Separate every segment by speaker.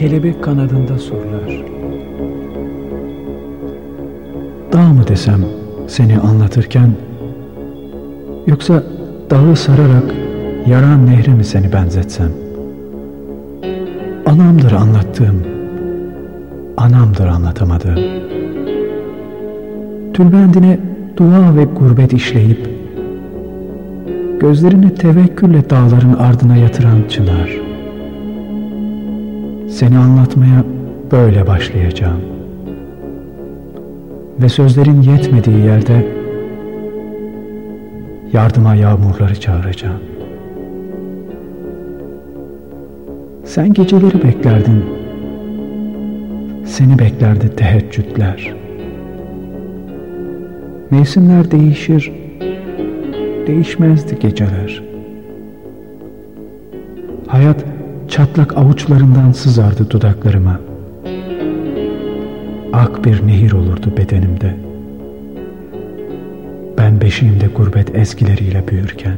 Speaker 1: kelebek kanadında surlar. Dağ mı desem seni anlatırken, yoksa dağı sararak yaran nehre mi seni benzetsem? Anamdır anlattığım, anamdır anlatamadığım. Tülbendine dua ve gurbet işleyip, gözlerini tevekkülle dağların ardına yatıran çınar. Seni anlatmaya böyle başlayacağım. Ve sözlerin yetmediği yerde yardıma yağmurları çağıracağım. Sen geceleri beklerdin, seni beklerdi teheccüdler. Mevsimler değişir, değişmezdi geceler. Hayat çatlak avuçlarından sızardı dudaklarıma. Ak bir nehir olurdu bedenimde. Ben beşiğimde gurbet ezgileriyle büyürken.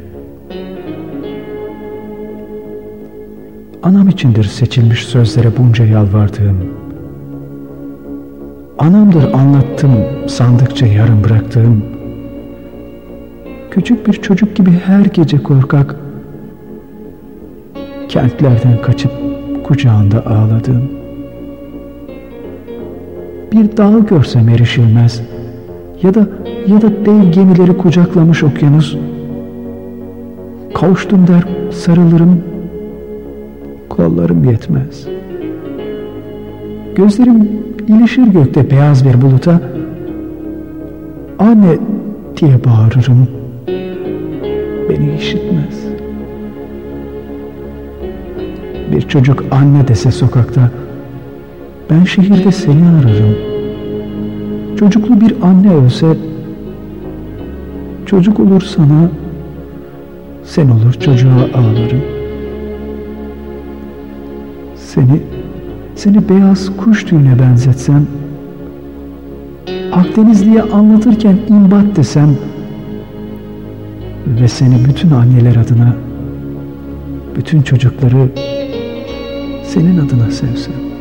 Speaker 1: Anam içindir seçilmiş sözlere bunca yalvardığım. Anamdır anlattım sandıkça yarım bıraktığım. Küçük bir çocuk gibi her gece korkak, kentlerden kaçıp kucağında ağladım. Bir dağ görsem erişilmez ya da ya da dev gemileri kucaklamış okyanus. Kavuştum der sarılırım, kollarım yetmez. Gözlerim ilişir gökte beyaz bir buluta, anne diye bağırırım, beni işitmez. Bir çocuk anne dese sokakta, ben şehirde seni ararım. Çocuklu bir anne ölse, çocuk olur sana, sen olur çocuğa ağlarım. Seni, seni beyaz kuş tüyüne benzetsem, Akdenizli'ye anlatırken imbat desem ve seni bütün anneler adına, bütün çocukları senin adına sevsem.